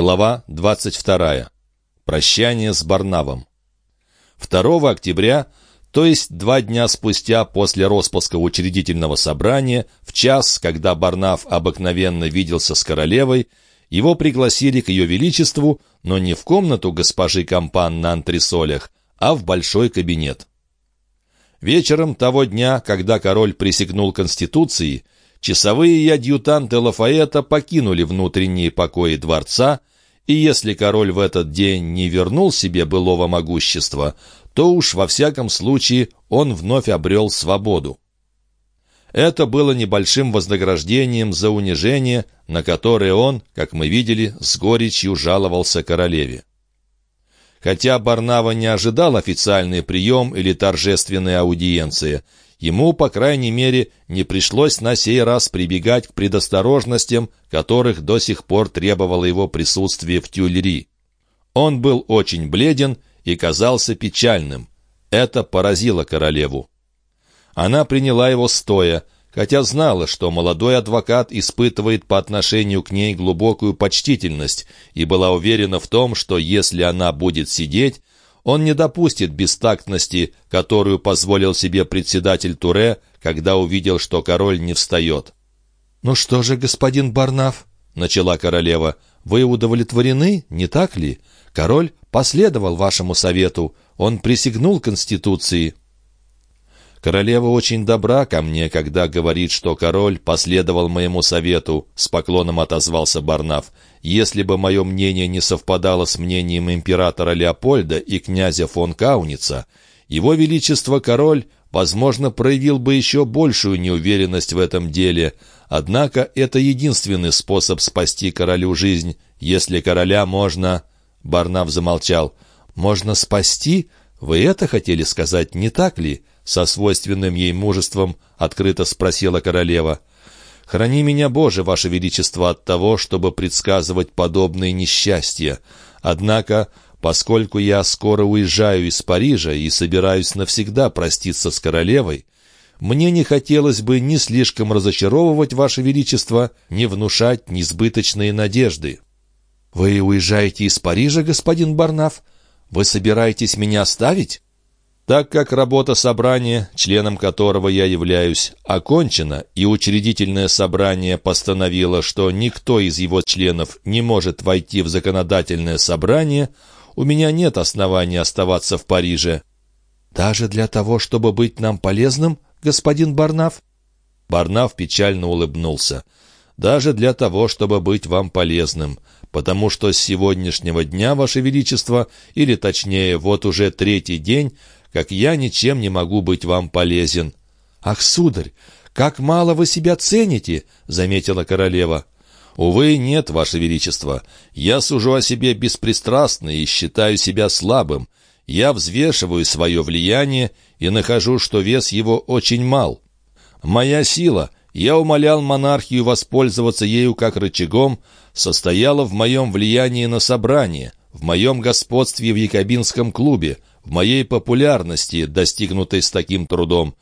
Глава 22. Прощание с Барнавом. 2 октября, то есть два дня спустя после распуска учредительного собрания, в час, когда Барнав обыкновенно виделся с королевой, его пригласили к ее величеству, но не в комнату госпожи Кампан на антресолях, а в большой кабинет. Вечером того дня, когда король присягнул Конституции, часовые и адъютанты Лафаэта покинули внутренние покои дворца, и если король в этот день не вернул себе былого могущества, то уж во всяком случае он вновь обрел свободу. Это было небольшим вознаграждением за унижение, на которое он, как мы видели, с горечью жаловался королеве. Хотя Барнава не ожидал официальный прием или торжественные аудиенции, ему, по крайней мере, не пришлось на сей раз прибегать к предосторожностям, которых до сих пор требовало его присутствие в Тюльри. Он был очень бледен и казался печальным. Это поразило королеву. Она приняла его стоя, хотя знала, что молодой адвокат испытывает по отношению к ней глубокую почтительность и была уверена в том, что если она будет сидеть, он не допустит бестактности, которую позволил себе председатель Туре, когда увидел, что король не встает. «Ну что же, господин Барнаф?» — начала королева. «Вы удовлетворены, не так ли? Король последовал вашему совету. Он присягнул Конституции». «Королева очень добра ко мне, когда говорит, что король последовал моему совету», — с поклоном отозвался Барнаф. «Если бы мое мнение не совпадало с мнением императора Леопольда и князя фон Кауница, его величество король, возможно, проявил бы еще большую неуверенность в этом деле. Однако это единственный способ спасти королю жизнь. Если короля можно...» Барнаф замолчал. «Можно спасти? Вы это хотели сказать, не так ли?» со свойственным ей мужеством открыто спросила королева. «Храни меня, Боже, Ваше Величество, от того, чтобы предсказывать подобные несчастья. Однако, поскольку я скоро уезжаю из Парижа и собираюсь навсегда проститься с королевой, мне не хотелось бы ни слишком разочаровывать Ваше Величество, ни внушать несбыточные надежды». «Вы уезжаете из Парижа, господин Барнаф? Вы собираетесь меня оставить?» Так как работа собрания, членом которого я являюсь, окончена, и учредительное собрание постановило, что никто из его членов не может войти в законодательное собрание, у меня нет оснований оставаться в Париже. «Даже для того, чтобы быть нам полезным, господин Барнаф?» Барнаф печально улыбнулся. «Даже для того, чтобы быть вам полезным, потому что с сегодняшнего дня, Ваше Величество, или точнее, вот уже третий день, как я ничем не могу быть вам полезен». «Ах, сударь, как мало вы себя цените!» — заметила королева. «Увы, нет, Ваше Величество. Я сужу о себе беспристрастно и считаю себя слабым. Я взвешиваю свое влияние и нахожу, что вес его очень мал. Моя сила, я умолял монархию воспользоваться ею как рычагом, состояла в моем влиянии на собрание, в моем господстве в Якобинском клубе, в моей популярности, достигнутой с таким трудом.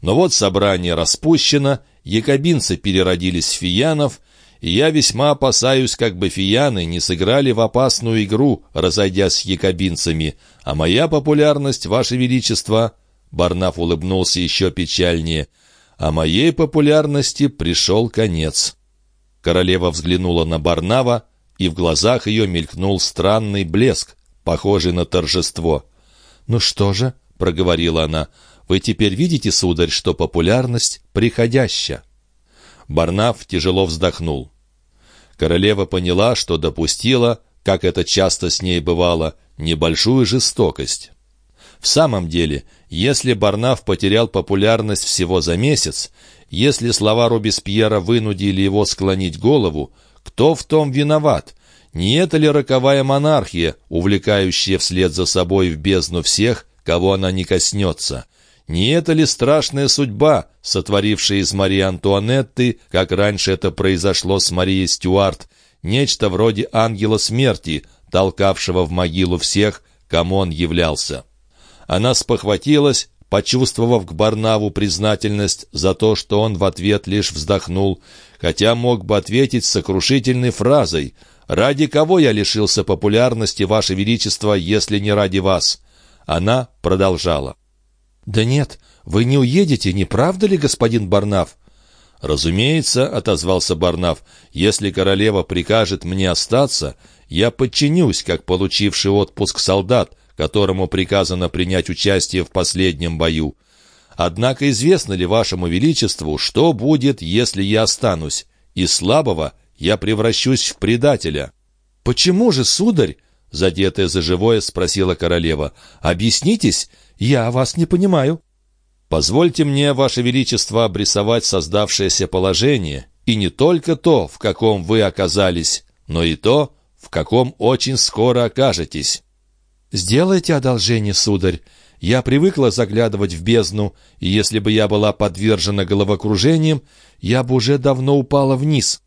Но вот собрание распущено, якобинцы переродились в фиянов, и я весьма опасаюсь, как бы фияны не сыграли в опасную игру, разойдясь с якобинцами, а моя популярность, Ваше Величество...» Барнаф улыбнулся еще печальнее. «А моей популярности пришел конец». Королева взглянула на Барнава, и в глазах ее мелькнул странный блеск, похожий на торжество. «Ну что же?» — проговорила она. «Вы теперь видите, сударь, что популярность приходящая». Барнаф тяжело вздохнул. Королева поняла, что допустила, как это часто с ней бывало, небольшую жестокость. В самом деле, если Барнаф потерял популярность всего за месяц, если слова Робеспьера вынудили его склонить голову, кто в том виноват? Не это ли роковая монархия, увлекающая вслед за собой в бездну всех, кого она не коснется? Не это ли страшная судьба, сотворившая из Марии Антуанетты, как раньше это произошло с Марией Стюарт, нечто вроде ангела смерти, толкавшего в могилу всех, кому он являлся? Она спохватилась, почувствовав к Барнаву признательность за то, что он в ответ лишь вздохнул, хотя мог бы ответить сокрушительной фразой — Ради кого я лишился популярности, Ваше Величество, если не ради вас?» Она продолжала. «Да нет, вы не уедете, не правда ли, господин Барнаф?» «Разумеется», — отозвался Барнаф, — «если королева прикажет мне остаться, я подчинюсь, как получивший отпуск солдат, которому приказано принять участие в последнем бою. Однако известно ли вашему величеству, что будет, если я останусь? Из слабого я превращусь в предателя». «Почему же, сударь?» — задетая за живое, спросила королева. «Объяснитесь, я вас не понимаю». «Позвольте мне, ваше величество, обрисовать создавшееся положение, и не только то, в каком вы оказались, но и то, в каком очень скоро окажетесь». «Сделайте одолжение, сударь. Я привыкла заглядывать в бездну, и если бы я была подвержена головокружениям, я бы уже давно упала вниз».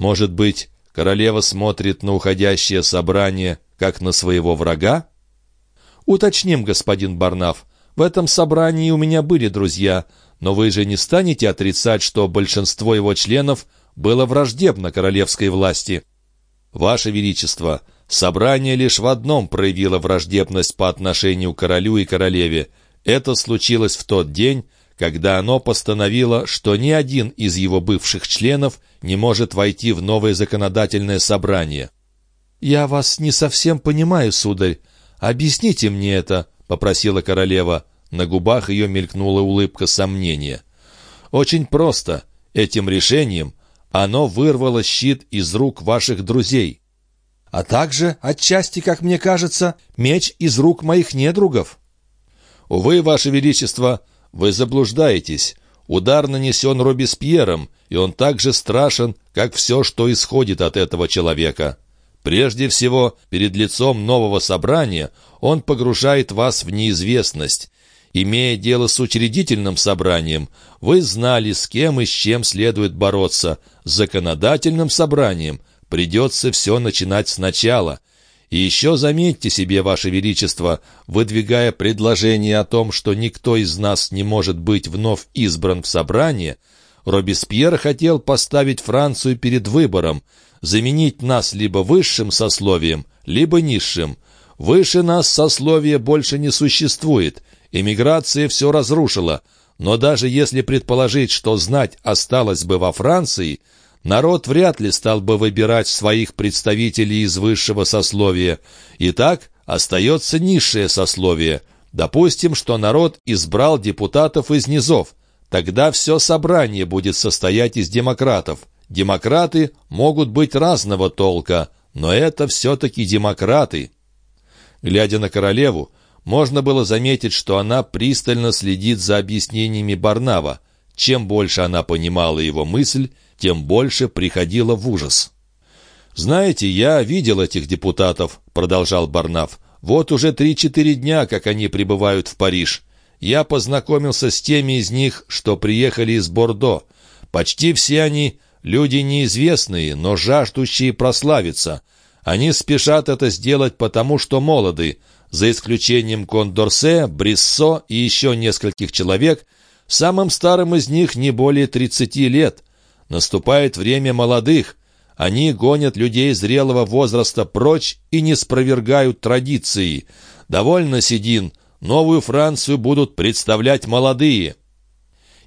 «Может быть, королева смотрит на уходящее собрание, как на своего врага?» «Уточним, господин Барнаф. В этом собрании у меня были друзья, но вы же не станете отрицать, что большинство его членов было враждебно королевской власти». «Ваше Величество, собрание лишь в одном проявило враждебность по отношению к королю и королеве. Это случилось в тот день, когда оно постановило, что ни один из его бывших членов не может войти в новое законодательное собрание». «Я вас не совсем понимаю, сударь. Объясните мне это», — попросила королева. На губах ее мелькнула улыбка сомнения. «Очень просто. Этим решением оно вырвало щит из рук ваших друзей. А также, отчасти, как мне кажется, меч из рук моих недругов. Увы, ваше величество, вы заблуждаетесь. Удар нанесен Робеспьером, и он так же страшен, как все, что исходит от этого человека. Прежде всего, перед лицом нового собрания он погружает вас в неизвестность, Имея дело с учредительным собранием, вы знали, с кем и с чем следует бороться. С законодательным собранием придется все начинать сначала. И еще заметьте себе, Ваше Величество, выдвигая предложение о том, что никто из нас не может быть вновь избран в собрание, Робеспьер хотел поставить Францию перед выбором, заменить нас либо высшим сословием, либо низшим. Выше нас сословие больше не существует, Эмиграция все разрушила, но даже если предположить, что знать осталось бы во Франции, народ вряд ли стал бы выбирать своих представителей из высшего сословия. Итак, остается низшее сословие. Допустим, что народ избрал депутатов из низов. Тогда все собрание будет состоять из демократов. Демократы могут быть разного толка, но это все-таки демократы. Глядя на королеву, можно было заметить, что она пристально следит за объяснениями Барнава. Чем больше она понимала его мысль, тем больше приходила в ужас. «Знаете, я видел этих депутатов», — продолжал Барнав. «Вот уже три-четыре дня, как они прибывают в Париж. Я познакомился с теми из них, что приехали из Бордо. Почти все они люди неизвестные, но жаждущие прославиться. Они спешат это сделать потому, что молоды, за исключением Кондорсе, Бриссо и еще нескольких человек, самым старым из них не более 30 лет. Наступает время молодых. Они гонят людей зрелого возраста прочь и не спровергают традиции. Довольно, Сидин, новую Францию будут представлять молодые.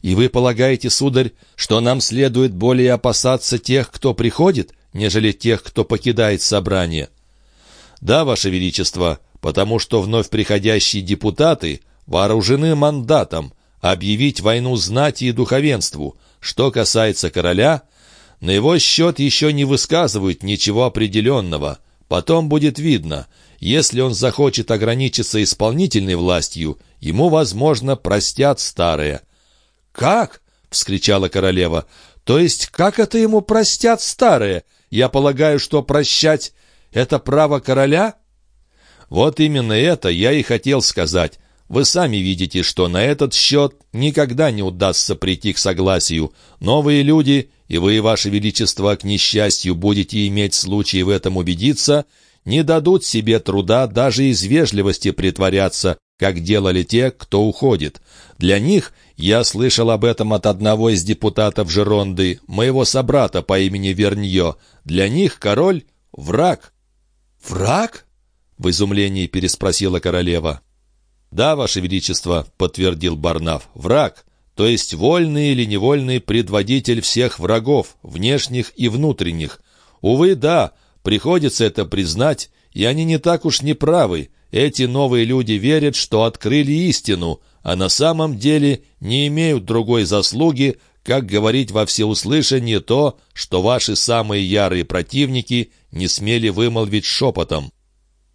И вы полагаете, сударь, что нам следует более опасаться тех, кто приходит, нежели тех, кто покидает собрание? Да, Ваше Величество, потому что вновь приходящие депутаты вооружены мандатом объявить войну знати и духовенству. Что касается короля, на его счет еще не высказывают ничего определенного. Потом будет видно, если он захочет ограничиться исполнительной властью, ему, возможно, простят старое. «Как?» — вскричала королева. «То есть как это ему простят старое? Я полагаю, что прощать — это право короля?» Вот именно это я и хотел сказать. Вы сами видите, что на этот счет никогда не удастся прийти к согласию. Новые люди, и вы, Ваше Величество, к несчастью, будете иметь случай в этом убедиться, не дадут себе труда даже из вежливости притворяться, как делали те, кто уходит. Для них, я слышал об этом от одного из депутатов Жеронды, моего собрата по имени Верньо, для них король враг». «Враг?» — в изумлении переспросила королева. «Да, Ваше Величество», — подтвердил Барнаф, — «враг, то есть вольный или невольный предводитель всех врагов, внешних и внутренних. Увы, да, приходится это признать, и они не так уж не правы. Эти новые люди верят, что открыли истину, а на самом деле не имеют другой заслуги, как говорить во всеуслышание то, что ваши самые ярые противники не смели вымолвить шепотом.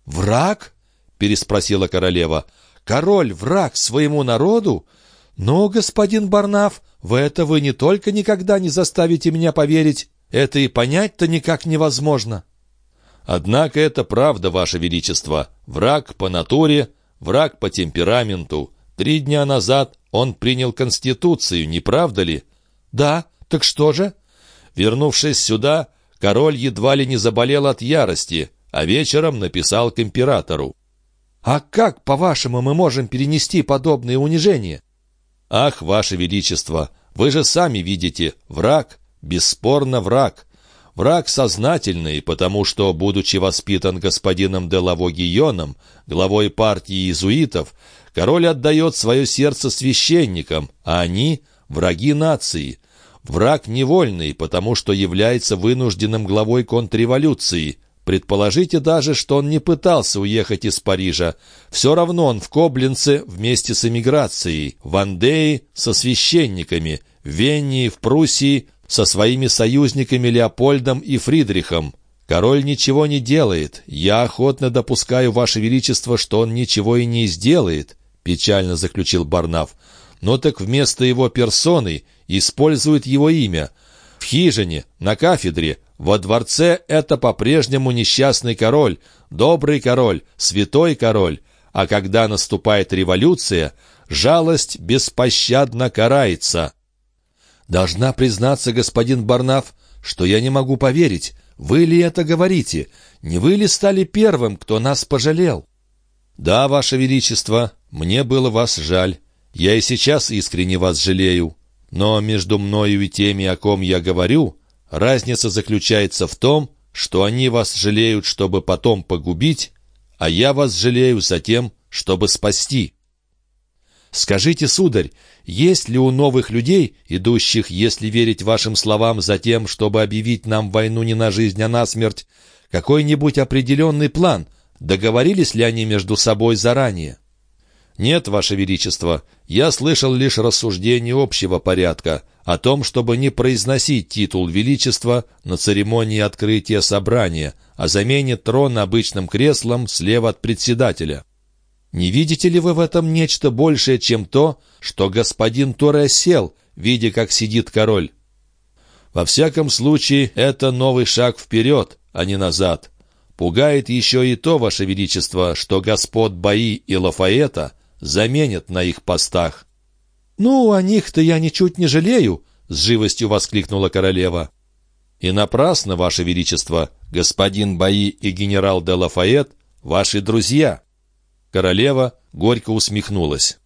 «Враг?» — переспросила королева. «Король враг своему народу? Но, господин Барнаф, в это вы не только никогда не заставите меня поверить, это и понять-то никак невозможно». «Однако это правда, Ваше Величество. Враг по натуре, враг по темпераменту. Три дня назад он принял Конституцию, не правда ли?» «Да, так что же?» Вернувшись сюда, король едва ли не заболел от ярости, а вечером написал к императору. «А как, по-вашему, мы можем перенести подобные унижения?» «Ах, ваше величество, вы же сами видите, враг, бесспорно враг. Враг сознательный, потому что, будучи воспитан господином Делавогионом, главой партии иезуитов, король отдает свое сердце священникам, а они — враги нации. Враг невольный, потому что является вынужденным главой контрреволюции, Предположите даже, что он не пытался уехать из Парижа. Все равно он в Коблинце вместе с эмиграцией, в Андее со священниками, в Веннии, в Пруссии со своими союзниками Леопольдом и Фридрихом. Король ничего не делает. Я охотно допускаю, Ваше Величество, что он ничего и не сделает, печально заключил Барнаф. Но так вместо его персоны использует его имя. В хижине, на кафедре, во дворце это по-прежнему несчастный король, добрый король, святой король, а когда наступает революция, жалость беспощадно карается. Должна признаться, господин Барнаф, что я не могу поверить. Вы ли это говорите? Не вы ли стали первым, кто нас пожалел? Да, ваше величество, мне было вас жаль. Я и сейчас искренне вас жалею. Но между мною и теми, о ком я говорю, Разница заключается в том, что они вас жалеют, чтобы потом погубить, а я вас жалею за тем, чтобы спасти. Скажите, сударь, есть ли у новых людей, идущих, если верить вашим словам, за тем, чтобы объявить нам войну не на жизнь, а на смерть, какой-нибудь определенный план? Договорились ли они между собой заранее? «Нет, Ваше Величество, я слышал лишь рассуждение общего порядка о том, чтобы не произносить титул Величества на церемонии открытия собрания, а замене трона обычным креслом слева от председателя. Не видите ли вы в этом нечто большее, чем то, что господин Торе сел, видя, как сидит король? Во всяком случае, это новый шаг вперед, а не назад. Пугает еще и то, Ваше Величество, что господ Баи и Лафаэта заменят на их постах. «Ну, о них-то я ничуть не жалею», — с живостью воскликнула королева. «И напрасно, Ваше Величество, господин Баи и генерал де Лафайет — ваши друзья». Королева горько усмехнулась.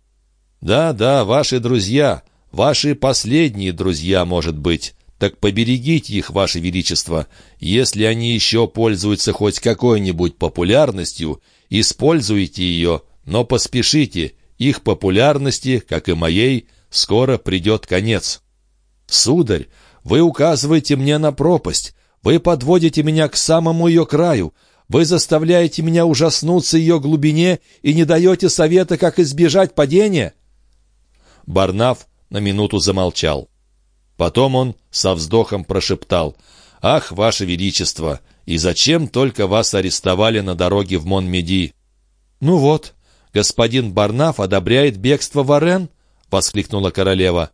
«Да, да, ваши друзья, ваши последние друзья, может быть. Так поберегите их, Ваше Величество. Если они еще пользуются хоть какой-нибудь популярностью, используйте ее, но поспешите, их популярности, как и моей, скоро придет конец. Сударь, вы указываете мне на пропасть, вы подводите меня к самому ее краю, вы заставляете меня ужаснуться ее глубине и не даете совета, как избежать падения?» Барнаф на минуту замолчал. Потом он со вздохом прошептал, «Ах, Ваше Величество, и зачем только вас арестовали на дороге в Монмеди?» «Ну вот, господин Барнаф одобряет бегство в Орен?» — воскликнула королева.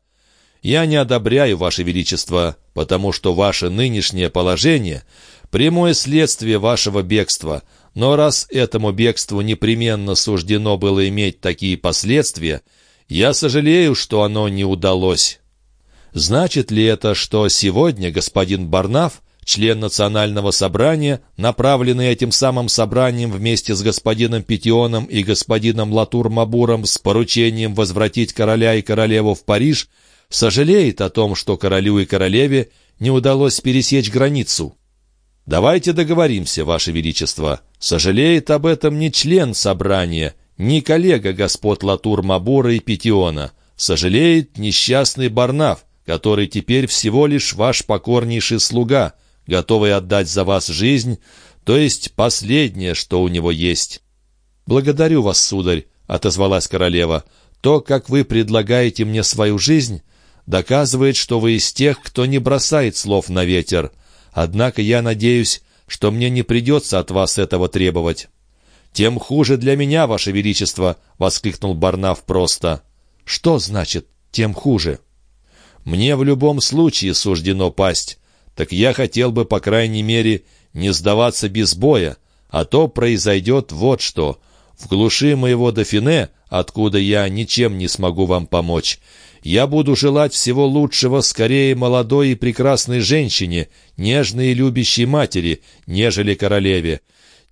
«Я не одобряю, Ваше Величество, потому что ваше нынешнее положение — прямое следствие вашего бегства, но раз этому бегству непременно суждено было иметь такие последствия, я сожалею, что оно не удалось». Значит ли это, что сегодня господин Барнаф член национального собрания, направленный этим самым собранием вместе с господином Петионом и господином Латур-Мабуром с поручением возвратить короля и королеву в Париж, сожалеет о том, что королю и королеве не удалось пересечь границу. «Давайте договоримся, Ваше Величество. Сожалеет об этом не член собрания, не коллега господ Латур Мабура и Петиона. Сожалеет несчастный Барнаф, который теперь всего лишь ваш покорнейший слуга, готовый отдать за вас жизнь, то есть последнее, что у него есть». «Благодарю вас, сударь», — отозвалась королева. «То, как вы предлагаете мне свою жизнь, доказывает, что вы из тех, кто не бросает слов на ветер. Однако я надеюсь, что мне не придется от вас этого требовать». «Тем хуже для меня, ваше величество!» — воскликнул Барнаф просто. «Что значит «тем хуже»?» «Мне в любом случае суждено пасть. Так я хотел бы, по крайней мере, не сдаваться без боя, а то произойдет вот что. В глуши моего дофине, откуда я ничем не смогу вам помочь, я буду желать всего лучшего скорее молодой и прекрасной женщине, нежной и любящей матери, нежели королеве.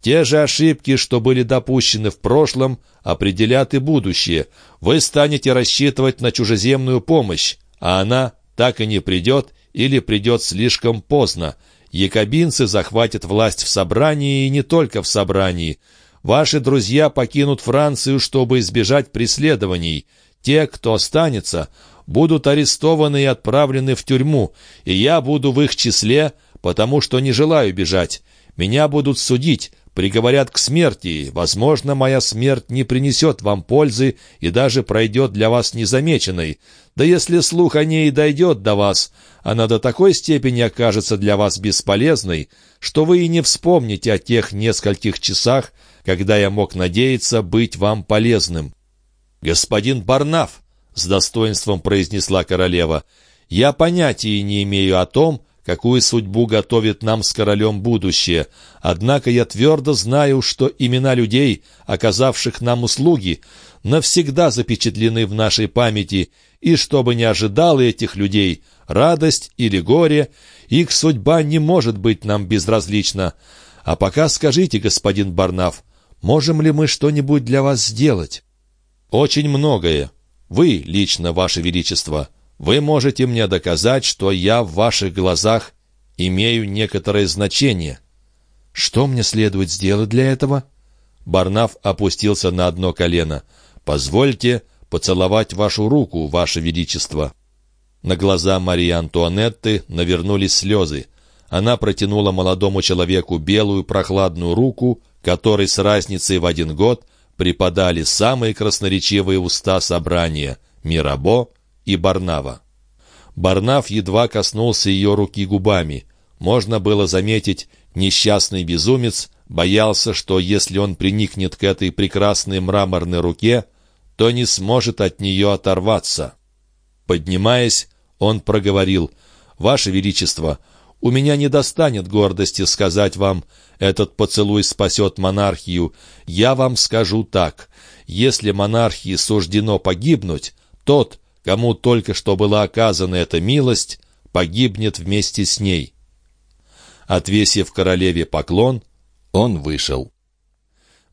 Те же ошибки, что были допущены в прошлом, определят и будущее. Вы станете рассчитывать на чужеземную помощь, а она так и не придет или придет слишком поздно. Якобинцы захватят власть в собрании и не только в собрании. Ваши друзья покинут Францию, чтобы избежать преследований. Те, кто останется, будут арестованы и отправлены в тюрьму, и я буду в их числе, потому что не желаю бежать. Меня будут судить, приговорят к смерти. Возможно, моя смерть не принесет вам пользы и даже пройдет для вас незамеченной. Да если слух о ней дойдет до вас, она до такой степени окажется для вас бесполезной, что вы и не вспомните о тех нескольких часах, когда я мог надеяться быть вам полезным. «Господин Барнаф», — с достоинством произнесла королева, — «я понятия не имею о том, какую судьбу готовит нам с королем будущее, однако я твердо знаю, что имена людей, оказавших нам услуги, навсегда запечатлены в нашей памяти, и что бы ни ожидало этих людей, радость или горе, их судьба не может быть нам безразлична. А пока скажите, господин Барнаф, можем ли мы что-нибудь для вас сделать?» «Очень многое. Вы, лично, Ваше Величество, вы можете мне доказать, что я в ваших глазах имею некоторое значение». «Что мне следует сделать для этого?» Барнаф опустился на одно колено. «Позвольте поцеловать вашу руку, Ваше Величество». На глаза Марии Антуанетты навернулись слезы. Она протянула молодому человеку белую прохладную руку, которой с разницей в один год преподали самые красноречивые уста собрания — Мирабо и Барнава. Барнав едва коснулся ее руки губами. Можно было заметить, несчастный безумец боялся, что если он приникнет к этой прекрасной мраморной руке, то не сможет от нее оторваться. Поднимаясь, он проговорил, «Ваше Величество, у меня не достанет гордости сказать вам, этот поцелуй спасет монархию. Я вам скажу так, если монархии суждено погибнуть, тот, кому только что была оказана эта милость, погибнет вместе с ней». Отвесив королеве поклон, он вышел.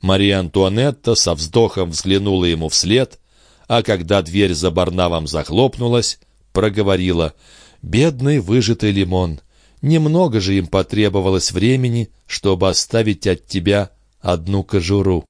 Мария Антуанетта со вздохом взглянула ему вслед, а когда дверь за Барнавом захлопнулась, проговорила «Бедный выжатый лимон! Немного же им потребовалось времени, чтобы оставить от тебя одну кожуру».